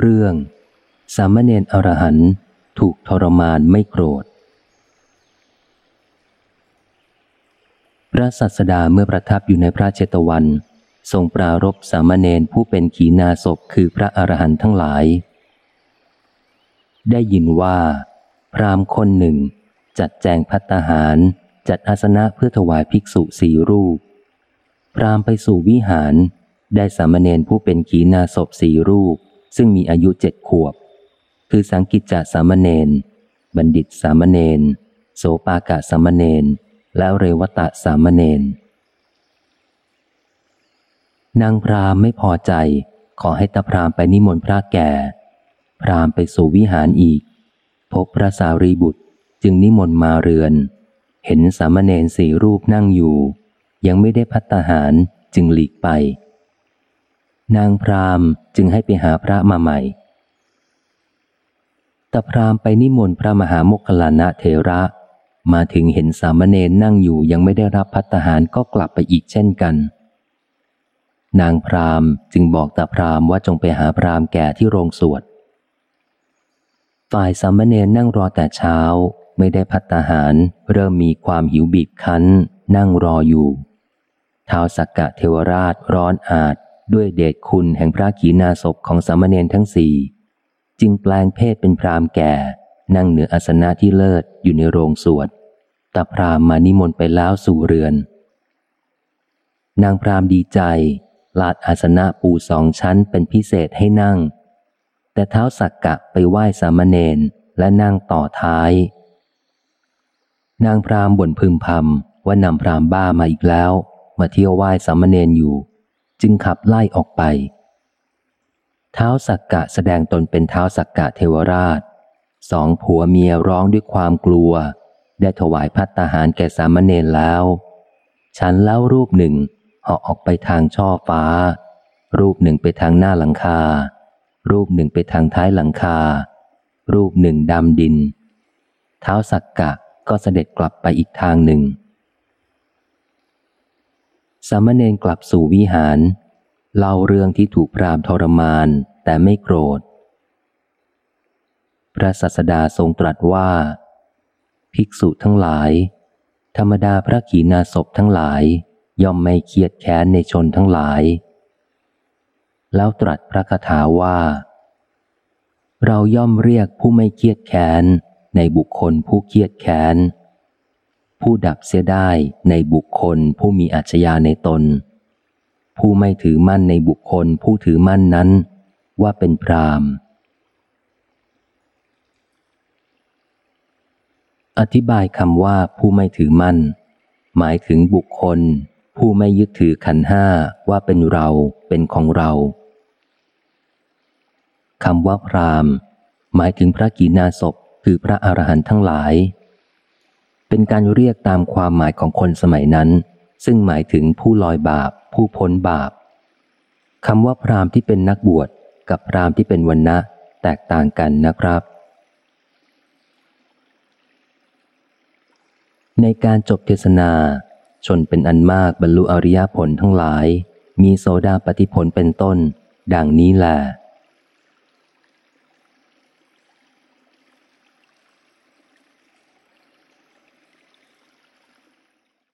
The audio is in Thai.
เรื่อง สามเณรอรหันถูกทรมานไม่โกรธ พระสัสดาเมื่อประทับอยู่ในพระเจตวัน ทรงปรารบสามเณรผู้เป็นขีณาศพคือพระอรหันต์ทั้งหลาย ได้ยินว่า พรามคนหนึ่ง จัดแจงพัตหาร จัดอาสนะเพื่อถวายภิกษุสี่รูป พรามไปสู่วิหารได้สามเณรผู้เป็นขีณาศพสี่รูป ซึ่งมีอายุเจ็ดขวบ คือสังกิจจสามเณรบัณฑิตสามเณรโสปากะสามเณรและเรวตะสามเณรนางพรามไม่พอใจ ขอให้ตาพรามไปนิมนต์พระแก่ พรามไปสู่วิหารอีก พบพระสารีบุตรจึงนิมนต์มาเรือน เห็นสามเณรสี่รูปนั่งอยู่ ยังไม่ได้พัตตาหารจึงหลีกไป นางพรามจึงให้ไปหาพระมาใหม่ตาพรามไปนิมนต์พระมหาโมคคลานะเทระ มาถึงเห็นสามเณรนั่งอยู่ยังไม่ได้รับพัตตาหารก็กลับไปอีกเช่นกัน นางพรามจึงบอกตาพรามว่าจงไปหาพรามแก่ที่โรงสวด ฝ่ายสามเณรนั่งรอแต่เช้าไม่ได้พัตตาหารเริ่มมีความหิวบีบคั้น นั่งรออยู่ท้าวสักกะเทวราชร้อนอาจ ด้วยเดชคุณแห่งพระขีณาศพของสามเณรทั้งสี่จึงแปลงเพศเป็นพรามแก่ นั่งเหนืออาสนะที่เลิศอยู่ในโรงสวดตาพรามมานิมนต์ไปแล้วสู่เรือน นางพรามดีใจ ลาดอาสนะปูสองชั้นเป็นพิเศษให้นั่ง แต่เท้าสักกะไปไหว้สามเณรและนั่งต่อท้าย นางพรามบ่นพึมพำว่านำพรามบ้ามาอีกแล้ว มาเที่ยวไหว้สามเณรอยู่ จึงขับไล่ออกไป เท้าสักกะแสดงตนเป็นเท้าสักกะเทวราช สองผัวเมียร้องด้วยความกลัว ได้ถวายพัตตาหารแก่สามเณรแล้ว ฉันแล้วรูปหนึ่งเหาะออกไปทางช่อฟ้า รูปหนึ่งไปทางหน้าหลังคา รูปหนึ่งไปทางท้ายหลังคา รูปหนึ่งดำดิน เท้าสักกะก็เสด็จกลับไปอีกทางหนึ่ง สามเณรกลับสู่วิหาร เล่าเรื่องที่ถูกพรามทรมานแต่ไม่โกรธ พระสัสดาทรงตรัสว่า ภิกษุทั้งหลาย ธรรมดาพระขีณาสพทั้งหลาย ย่อมไม่เคียดแค้นในชนทั้งหลาย แล้วตรัสพระคาถาว่า เราย่อมเรียกผู้ไม่เคียดแค้นในบุคคลผู้เคียดแค้น ผู้ดับเสียได้ในบุคคลผู้มีอัจฉริยะในตน ผู้ไม่ถือมั่นในบุคคลผู้ถือมั่นนั้น ว่าเป็นพรามอธิบายคำว่าผู้ไม่ถือมั่น หมายถึงบุคคล ผู้ไม่ยึดถือขันห้าว่าเป็นเราเป็นของเราคำว่าพรามหมายถึงพระกีนาศพคือพระอรหันต์ทั้งหลาย เป็นการเรียกตามความหมายของคนสมัยนั้น ซึ่งหมายถึงผู้ลอยบาป ผู้พ้นบาปคำว่าพรามที่เป็นนักบวชกับพรามที่เป็นวันนะแตกต่างกันนะครับ ในการจบเทศนา ชนเป็นอันมากบรรลุอริยผลทั้งหลาย มีโซดาปฏิผลเป็นต้น ดังนี้แหละ